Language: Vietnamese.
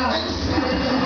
nào?